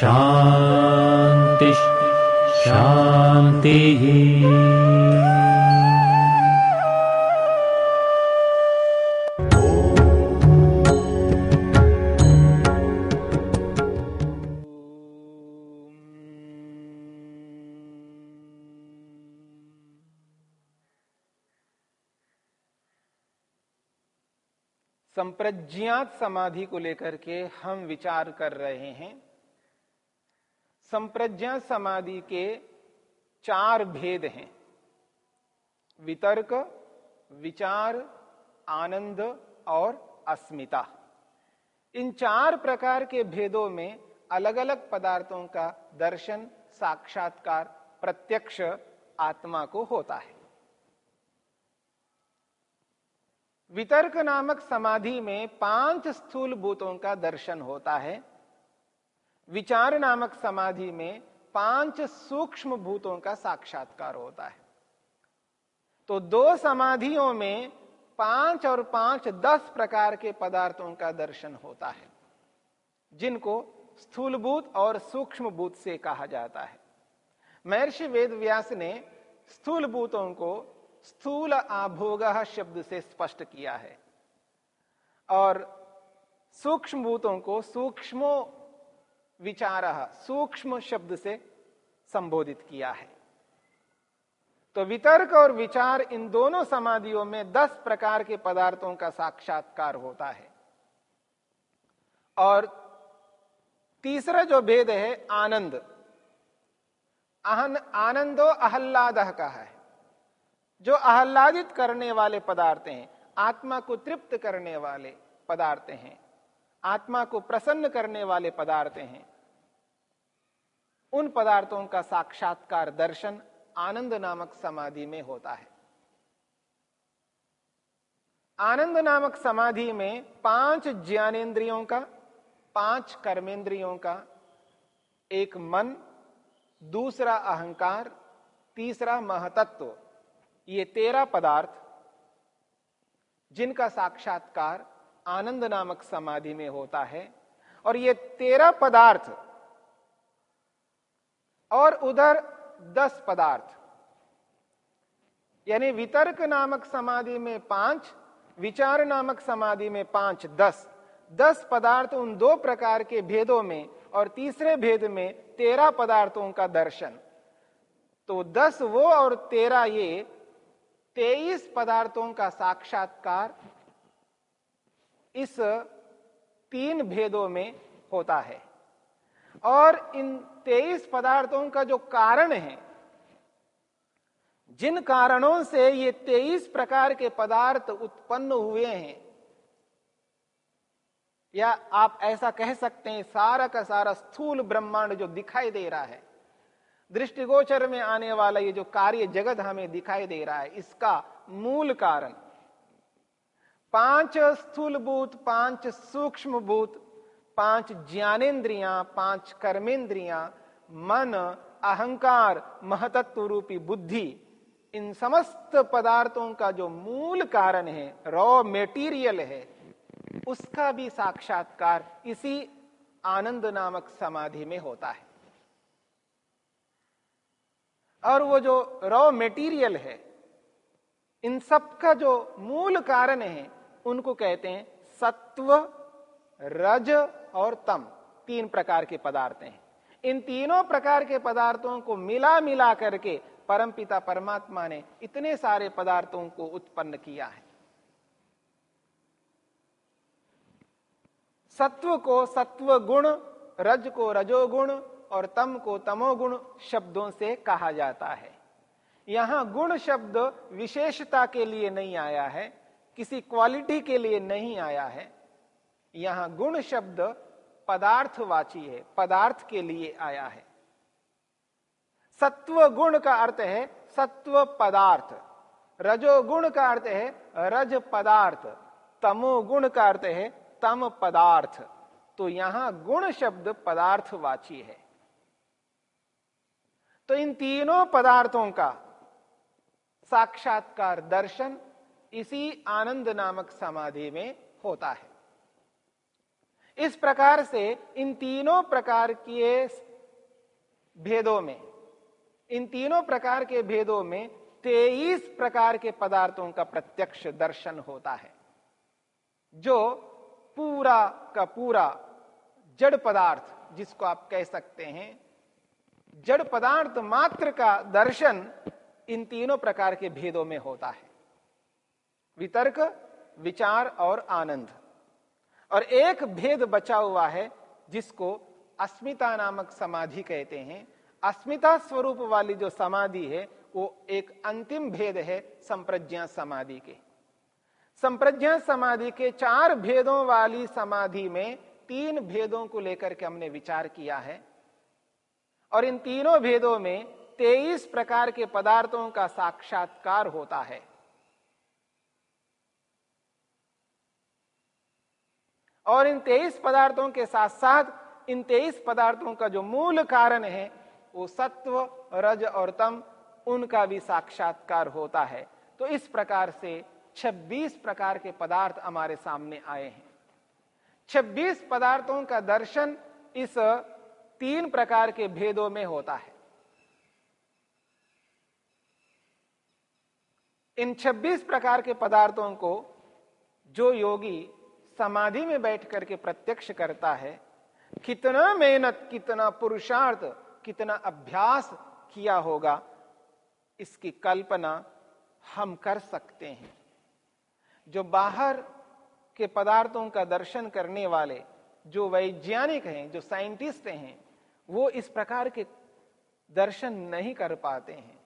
शान्तिः शान्तिः संप्रज्ञात समाधि को लेकर के हम विचार कर रहे हैं। संप्रज्ञात समाधि के चार भेद हैं। वितर्क, विचार, आनंद और अस्मिता। इन चार प्रकार के भेदों में अलग अलग पदार्थों का दर्शन, साक्षात्कार, प्रत्यक्ष आत्मा को होता है। वितर्क नामक समाधि में पाँच स्थूल भूतों का दर्शन होता है। विचार नामक समाधि में पाँच सूक्ष्म भूतों का साक्षात्कार होता है। तो दो समाधियों में पाँच और पाँच दस प्रकार के पदार्थों का दर्शन होता है, जिनको स्थूलभूत और सूक्ष्म भूत से कहा जाता है। महर्षि वेद व्यास ने स्थूल भूतों को स्थूल आभोग शब्द से स्पष्ट किया है और सूक्ष्म भूतों को सूक्ष्मो विचार, सूक्ष्म शब्द से संबोधित किया है। तो वितर्क और विचार इन दोनों समाधियों में दस प्रकार के पदार्थों का साक्षात्कार होता है। और तीसरा जो भेद है, आनंद। आनंदो अहल्लाद का है। जो आह्लादित करने वाले पदार्थ हैं, आत्मा को तृप्त करने वाले पदार्थ हैं, आत्मा को प्रसन्न करने वाले पदार्थ हैं उन पदार्थों का साक्षात्कार दर्शन आनंद नामक समाधि में होता है। आनंद नामक समाधि में पाँच ज्ञानेन्द्रियों का, पाँच कर्मेंद्रियों का, एक मन, दूसरा अहंकार, तीसरा महतत्व, ये तेरह पदार्थ, जिनका साक्षात्कार आनंद नामक समाधि में होता है। और ये तेरह पदार्थ और उधर दस पदार्थ। यानी वितर्क नामक समाधि में पाँच, विचार नामक समाधि में पाँच, दस। दस पदार्थ उन दो प्रकार के भेदों में और तीसरे भेद में तेरह पदार्थों का दर्शन। तो दस वो और तेरह ये तेईस पदार्थों का साक्षात्कार इस तीन भेदों में होता है। और इन तेईस पदार्थों का जो कारण है, जिन कारणों से ये तेईस प्रकार के पदार्थ उत्पन्न हुए हैं, या आप ऐसा कह सकते हैं, सारा का सारा स्थूल ब्रह्मांड जो दिखाई दे रहा है, दृष्टिगोचर में आने वाला ये जो कार्य जगत हमें दिखाई दे रहा है, इसका मूल कारण, पाँच स्थूल भूत पाँच सूक्ष्म भूत पाँच ज्ञानेन्द्रियाँ, पाँच कर्मेंद्रिया मन, अहंकार महतत्व रूपी बुद्धि, इन समस्त पदार्थों का जो मूल कारण है रॉ मेटीरियल है, उसका भी साक्षात्कार इसी आनंद नामक समाधि में होता है। और वो जो रॉ मेटीरियल है, इन सब का जो मूल कारण है, उनको कहते हैं सत्व, रज और तम, तीन प्रकार के पदार्थ हैं। इन तीनों प्रकार के पदार्थों को मिला मिला करके परमपिता परमात्मा ने इतने सारे पदार्थों को उत्पन्न किया है। सत्व को सत्व गुण रज को रजोगुण और तम को तमोगुण शब्दों से कहा जाता है। यहाँ गुण शब्द विशेषता के लिए नहीं आया है, किसी क्वालिटी के लिए नहीं आया है। यहाँ गुण शब्द पदार्थवाची है, पदार्थ के लिए आया है। सत्व गुण का अर्थ है सत्व पदार्थ। रजोगुण का अर्थ है रज पदार्थ। तमोगुण का अर्थ है तम पदार्थ। तो यहाँ गुण शब्द पदार्थवाची है। तो इन तीनों पदार्थों का साक्षात्कार दर्शन इसी आनंद नामक समाधि में होता है। इस प्रकार से इन तीनों प्रकार के भेदों में, इन तीनों प्रकार के भेदों में तेईस प्रकार के पदार्थों का प्रत्यक्ष दर्शन होता है, जो पूरा का पूरा जड़ पदार्थ, जिसको आप कह सकते हैं, जड़ पदार्थ मात्र का दर्शन इन तीनों प्रकार के भेदों में होता है। वितर्क, विचार और आनंद। और एक भेद बचा हुआ है, जिसको अस्मिता नामक समाधि कहते हैं। अस्मिता स्वरूप वाली जो समाधि है, वो एक अंतिम भेद है संप्रज्ञा समाधि के। संप्रज्ञा समाधि के चार भेदों वाली समाधि में तीन भेदों को लेकर के हमने विचार किया है। और इन तीनों भेदों में तेईस प्रकार के पदार्थों का साक्षात्कार होता है। और इन तेईस पदार्थों के साथ साथ इन तेईस पदार्थों का जो मूल कारण है, वो सत्व, रज और तम, उनका भी साक्षात्कार होता है। तो इस प्रकार से 26 प्रकार के पदार्थ हमारे सामने आए हैं। 26 पदार्थों का दर्शन इस तीन प्रकार के भेदों में होता है। इन 26 प्रकार के पदार्थों को जो योगी समाधि में बैठ करके प्रत्यक्ष करता है, कितना मेहनत, कितना पुरुषार्थ, कितना अभ्यास किया होगा, इसकी कल्पना हम कर सकते हैं। जो बाहर के पदार्थों का दर्शन करने वाले, जो वैज्ञानिक हैं, जो साइंटिस्ट हैं, वो इस प्रकार के दर्शन नहीं कर पाते हैं।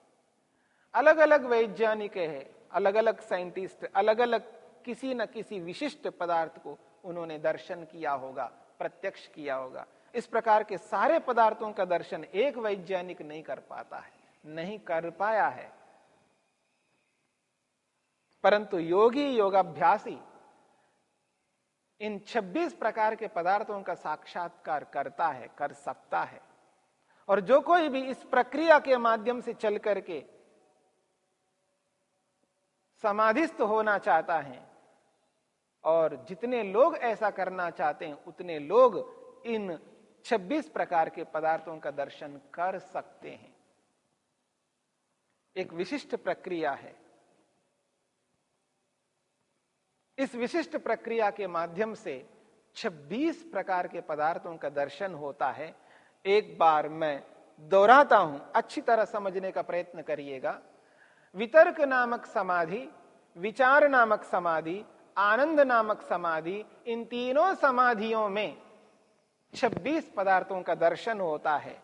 अलग अलग वैज्ञानिक है अलग अलग साइंटिस्ट अलग अलग किसी न किसी विशिष्ट पदार्थ को उन्होंने दर्शन किया होगा, प्रत्यक्ष किया होगा। इस प्रकार के सारे पदार्थों का दर्शन एक वैज्ञानिक नहीं कर पाता है, नहीं कर पाया है। परंतु योगी योगाभ्यासी इन 26 प्रकार के पदार्थों का साक्षात्कार करता है, कर सकता है। और जो कोई भी इस प्रक्रिया के माध्यम से चल करके समाधिस्थ होना चाहता है और जितने लोग ऐसा करना चाहते हैं, उतने लोग इन 26 प्रकार के पदार्थों का दर्शन कर सकते हैं। एक विशिष्ट प्रक्रिया है। इस विशिष्ट प्रक्रिया के माध्यम से 26 प्रकार के पदार्थों का दर्शन होता है। एक बार मैं दोहराता हूँ, अच्छी तरह समझने का प्रयत्न करिएगा। वितर्क नामक समाधि, विचार नामक समाधि आनंद नामक समाधि इन तीनों समाधियों में 26 पदार्थों का दर्शन होता है।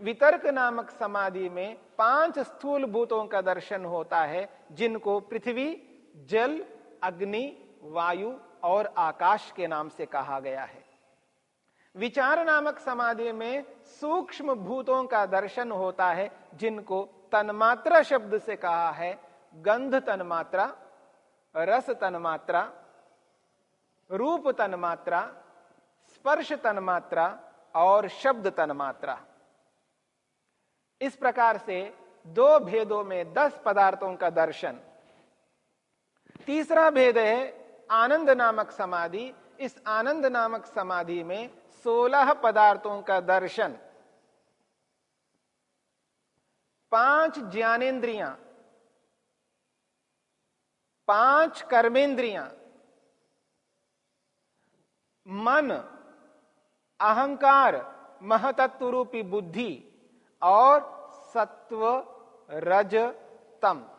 वितर्क नामक समाधि में पाँच स्थूल भूतों का दर्शन होता है, जिनको पृथ्वी, जल, अग्नि, वायु और आकाश के नाम से कहा गया है। विचार नामक समाधि में सूक्ष्म भूतों का दर्शन होता है, जिनको तन्मात्रा शब्द से कहा है, गंध तन्मात्रा रस तन मात्रा, रूप तन मात्रा, स्पर्श तन मात्रा और शब्द तन मात्रा। इस प्रकार से दो भेदों में दस पदार्थों का दर्शन। तीसरा भेद है आनंद नामक समाधि। इस आनंद नामक समाधि में सोलह पदार्थों का दर्शन। पाँच ज्ञानेन्द्रियाँ पाँच कर्मेंद्रियाँ। मन, अहंकार महतत्व रूपी बुद्धि और सत्व, रज, तम।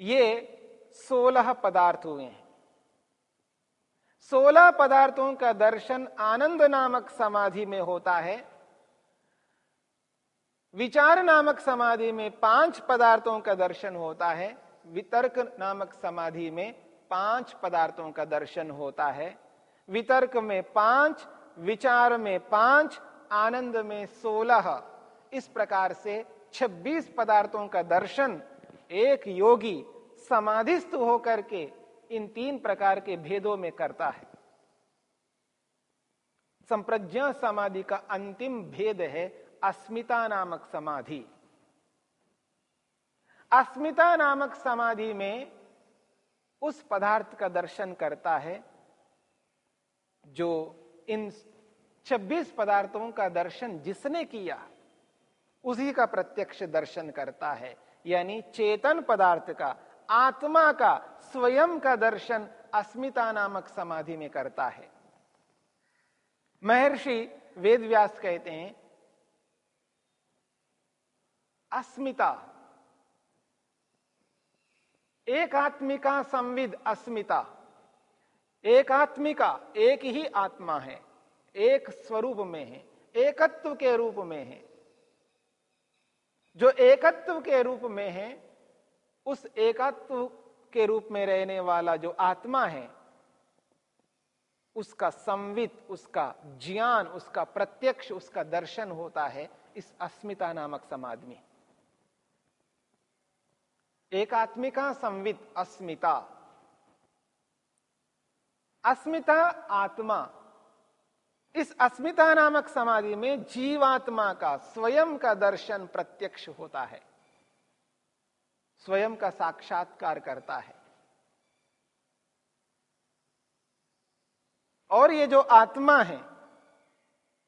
ये सोलह पदार्थ हुए हैं। सोलह पदार्थों का दर्शन आनंद नामक समाधि में होता है। विचार नामक समाधि में पाँच पदार्थों का दर्शन होता है। वितर्क नामक समाधि में पाँच पदार्थों का दर्शन होता है। वितर्क में पाँच, विचार में पाँच, आनंद में सोलह। इस प्रकार से छब्बीस पदार्थों का दर्शन एक योगी समाधिस्थ होकर के इन तीन प्रकार के भेदों में करता है। संप्रज्ञा समाधि का अंतिम भेद है अस्मिता नामक समाधि। अस्मिता नामक समाधि में उस पदार्थ का दर्शन करता है, जो इन 26 पदार्थों का दर्शन जिसने किया, उसी का प्रत्यक्ष दर्शन करता है। यानी चेतन पदार्थ का, आत्मा का, स्वयं का दर्शन अस्मिता नामक समाधि में करता है। महर्षि वेदव्यास कहते हैं अस्मिता। एक आत्मिका संविद अस्मिता। एकात्मिका एक ही आत्मा है, एक स्वरूप में है, एकत्व के रूप में है। जो एकत्व के रूप में है, उस एकत्व के रूप में रहने वाला जो आत्मा है, उसका संवित, उसका ज्ञान, उसका प्रत्यक्ष, उसका दर्शन होता है इस अस्मिता नामक समाधि में। एकात्मिका संवित अस्मिता। अस्मिता आत्मा। इस अस्मिता नामक समाधि में जीवात्मा का स्वयं का दर्शन प्रत्यक्ष होता है। स्वयं का साक्षात्कार करता है। और ये जो आत्मा है,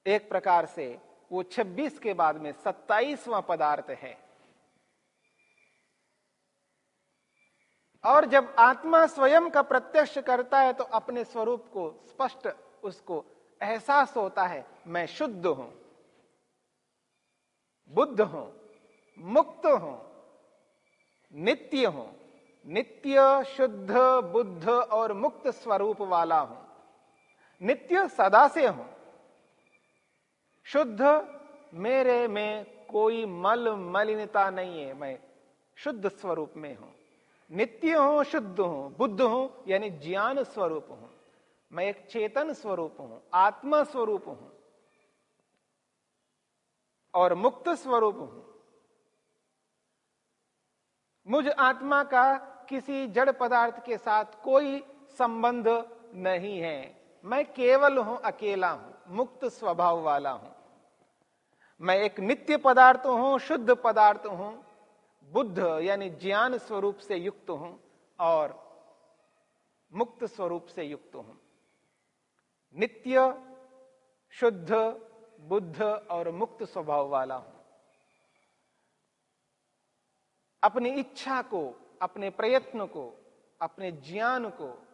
एक प्रकार से वो 26 के बाद में 27वां पदार्थ है। और जब आत्मा स्वयं का प्रत्यक्ष करता है तो अपने स्वरूप को स्पष्ट उसको एहसास होता है, मैं शुद्ध हूँ, बुद्ध हूँ, मुक्त हूँ, नित्य हूँ, नित्य, शुद्ध, बुद्ध और मुक्त स्वरूप वाला हूँ, नित्य सदा से हूँ, शुद्ध मेरे में कोई मल मलिनता नहीं है, मैं शुद्ध स्वरूप में हूँ। नित्य हूँ शुद्ध हूँ, बुद्ध हूँ, यानी ज्ञान स्वरूप हूँ। मैं एक चेतन स्वरूप हूँ, आत्मा स्वरूप हूँ और मुक्त स्वरूप हूँ। मुझ आत्मा का किसी जड़ पदार्थ के साथ कोई संबंध नहीं है। मैं केवल हूँ, अकेला हूँ, मुक्त स्वभाव वाला हूँ। मैं एक नित्य पदार्थ हूँ, शुद्ध पदार्थ हूँ बुद्ध यानी ज्ञान स्वरूप से युक्त हूँ और मुक्त स्वरूप से युक्त हूँ। नित्य, शुद्ध, बुद्ध और मुक्त स्वभाव वाला हूँ। अपनी इच्छा को, अपने प्रयत्न को, अपने ज्ञान को,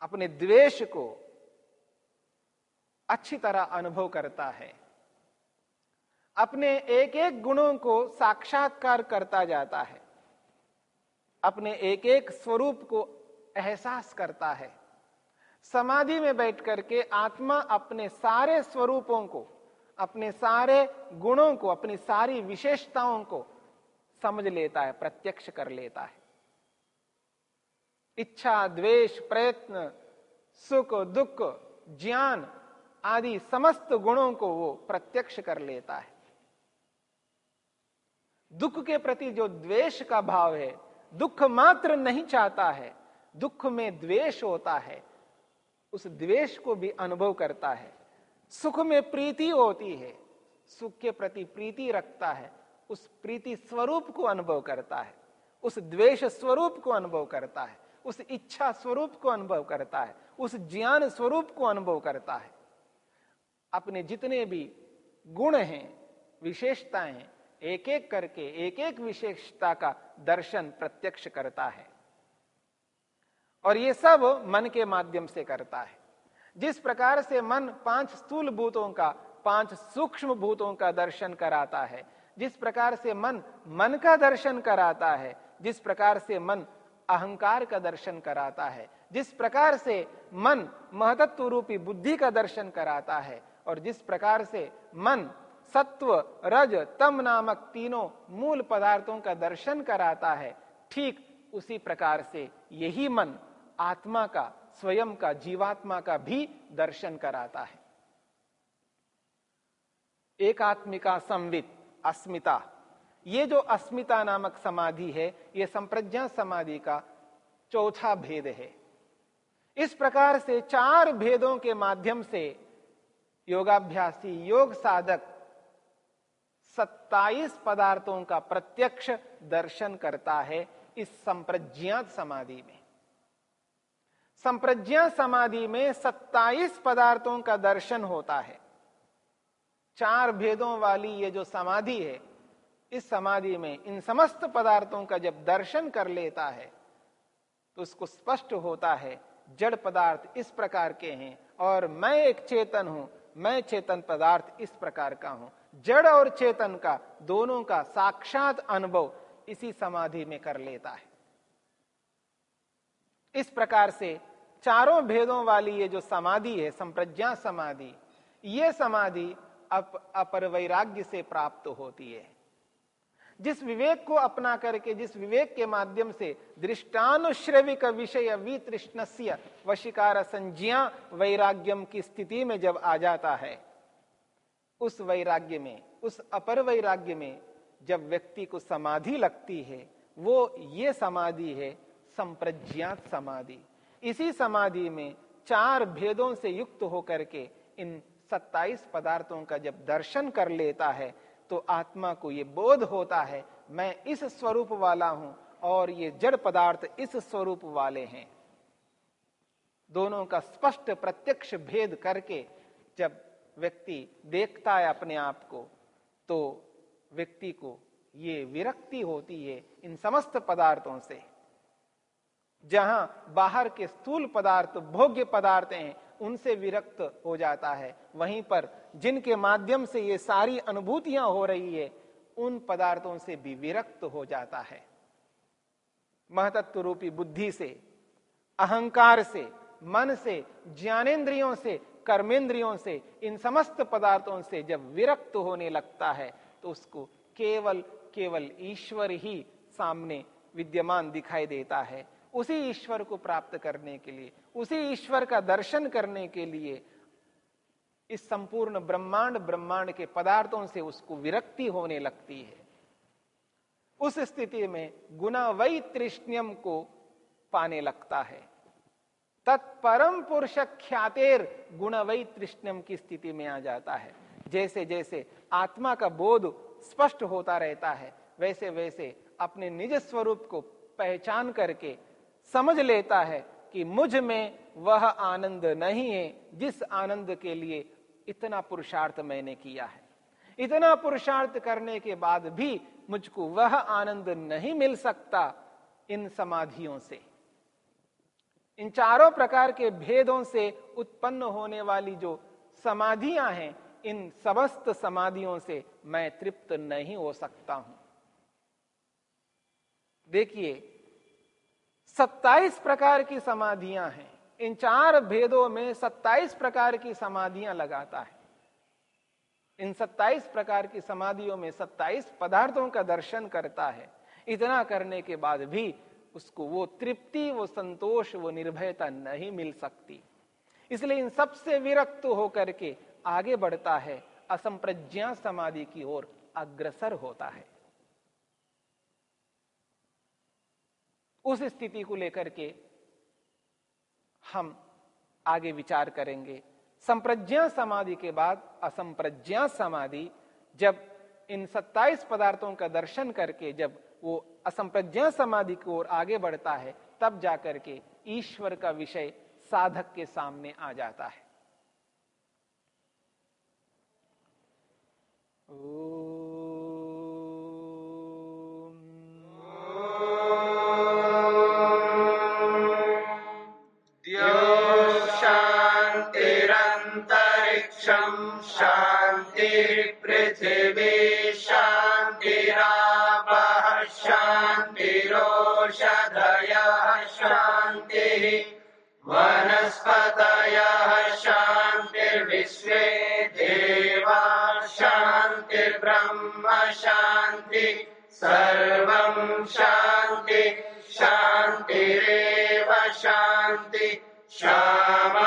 अपने द्वेष को अच्छी तरह अनुभव करता है। अपने एक एक गुणों को साक्षात्कार करता जाता है। अपने एक एक स्वरूप को एहसास करता है। समाधि में बैठ करके आत्मा अपने सारे स्वरूपों को, अपने सारे गुणों को, अपनी सारी विशेषताओं को समझ लेता है, प्रत्यक्ष कर लेता है। इच्छा, द्वेष, प्रयत्न, सुख, दुख, ज्ञान आदि समस्त गुणों को वो प्रत्यक्ष कर लेता है। दुख के प्रति जो द्वेष का भाव है, दुख मात्र नहीं चाहता है, दुख में द्वेष होता है, उस द्वेष को भी अनुभव करता है। सुख में प्रीति होती है, सुख के प्रति प्रीति रखता है, उस प्रीति स्वरूप को अनुभव करता है, उस द्वेष स्वरूप को अनुभव करता है, उस इच्छा स्वरूप को अनुभव करता है, उस ज्ञान स्वरूप को अनुभव करता है। अपने जितने भी गुण हैं, विशेषताएँ हैं एक एक करके एक एक विशेषता का दर्शन प्रत्यक्ष करता है। और ये सब मन के माध्यम से करता है। जिस प्रकार से मन पाँच स्थूल भूतों का, पाँच सूक्ष्म भूतों का दर्शन कराता है, जिस प्रकार से मन मन का दर्शन कराता है, जिस प्रकार से मन अहंकार का दर्शन कराता है, जिस प्रकार से मन महतत्व रूपी बुद्धि का दर्शन कराता है, और जिस प्रकार से मन सत्व, रज, तम नामक तीनों मूल पदार्थों का दर्शन कराता है, ठीक उसी प्रकार से यही मन आत्मा का, स्वयं का, जीवात्मा का भी दर्शन कराता है। एकात्मिका संवित, अस्मिता। ये जो अस्मिता नामक समाधि है, ये संप्रज्ञा समाधि का चौथा भेद है। इस प्रकार से चार भेदों के माध्यम से योगाभ्यासी, योग साधक 27 पदार्थों का प्रत्यक्ष दर्शन करता है इस संप्रज्ञात समाधि में। संप्रज्ञा समाधि में 27 पदार्थों का दर्शन होता है। चार भेदों वाली ये जो समाधि है, इस समाधि में इन समस्त पदार्थों का जब दर्शन कर लेता है तो उसको स्पष्ट होता है, जड़ पदार्थ इस प्रकार के हैं और मैं एक चेतन हूँ, मैं चेतन पदार्थ इस प्रकार का हूँ। जड़ और चेतन का दोनों का साक्षात अनुभव इसी समाधि में कर लेता है। इस प्रकार से चारों भेदों वाली ये जो समाधि है संप्रज्ञा समाधि ये समाधि अप, अपर वैराग्य से प्राप्त होती है। जिस विवेक को अपना करके जिस विवेक के माध्यम से दृष्टानुश्रविक विषय वितृष्णस्य वशिकार संज्ञा वैराग्यम की स्थिति में जब आ जाता है उस वैराग्य में, उस अपर वैराग्य में जब व्यक्ति को समाधि लगती है, वो ये समाधि है, संप्रज्ञात समाधि। इसी समाधि में चार भेदों से युक्त होकर के इन 27 पदार्थों का जब दर्शन कर लेता है तो आत्मा को ये बोध होता है, मैं इस स्वरूप वाला हूँ और ये जड़ पदार्थ इस स्वरूप वाले हैं। दोनों का स्पष्ट प्रत्यक्ष भेद करके जब व्यक्ति देखता है अपने आप को तो व्यक्ति को ये विरक्ति होती है इन समस्त पदार्थों से। जहाँ बाहर के स्थूल पदार्थ, भोग्य पदार्थ हैं, उनसे विरक्त हो जाता है। वहीं पर जिनके माध्यम से ये सारी अनुभूतियाँ हो रही है, उन पदार्थों से भी विरक्त हो जाता है। महतत्व रूपी बुद्धि से, अहंकार से, मन से, ज्ञानेन्द्रियों से कर्मेंद्रियों से, इन समस्त पदार्थों से जब विरक्त होने लगता है तो उसको केवल केवल ईश्वर ही सामने विद्यमान दिखाई देता है। उसी ईश्वर को प्राप्त करने के लिए, उसी ईश्वर का दर्शन करने के लिए, इस संपूर्ण ब्रह्मांड ब्रह्मांड के पदार्थों से उसको विरक्ति होने लगती है। उस स्थिति में गुना वही को पाने लगता है। तत्परम पुरुष ख्यातेर वही तृष्ण्यम की स्थिति में आ जाता है। जैसे जैसे आत्मा का बोध स्पष्ट होता रहता है, वैसे वैसे अपने निज स्वरूप को पहचान करके समझ लेता है कि मुझमें वह आनंद नहीं है, जिस आनंद के लिए इतना पुरुषार्थ मैंने किया है। इतना पुरुषार्थ करने के बाद भी मुझको वह आनंद नहीं मिल सकता इन समाधियों से। इन चारों प्रकार के भेदों से उत्पन्न होने वाली जो समाधियाँ हैं, इन समस्त समाधियों से मैं तृप्त नहीं हो सकता हूँ। देखिए, सत्ताईस प्रकार की समाधियाँ हैं। इन चार भेदों में सत्ताईस प्रकार की समाधियाँ लगाता है। इन सत्ताईस प्रकार की समाधियों में सत्ताईस पदार्थों का दर्शन करता है। इतना करने के बाद भी उसको वो तृप्ति, वो संतोष, वो निर्भयता नहीं मिल सकती। इसलिए इन सबसे विरक्त होकर के आगे बढ़ता है, असंप्रज्ञा समाधि की ओर अग्रसर होता है। उस स्थिति को लेकर के हम आगे विचार करेंगे। संप्रज्ञा समाधि के बाद असंप्रज्ञा समाधि, जब इन 27 पदार्थों का दर्शन करके जब वो असंप्रज्ञा समाधि की ओर आगे बढ़ता है तब जाकर के ईश्वर का विषय साधक के सामने आ जाता है। ओ पृथिवी वनस्पतयः शान्तिर्विश्वे देवा शान्तिर्ब्रह्म शान्ति सर्वं शान्ति शान्तिरेव शान्ति क्षमा